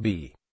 B.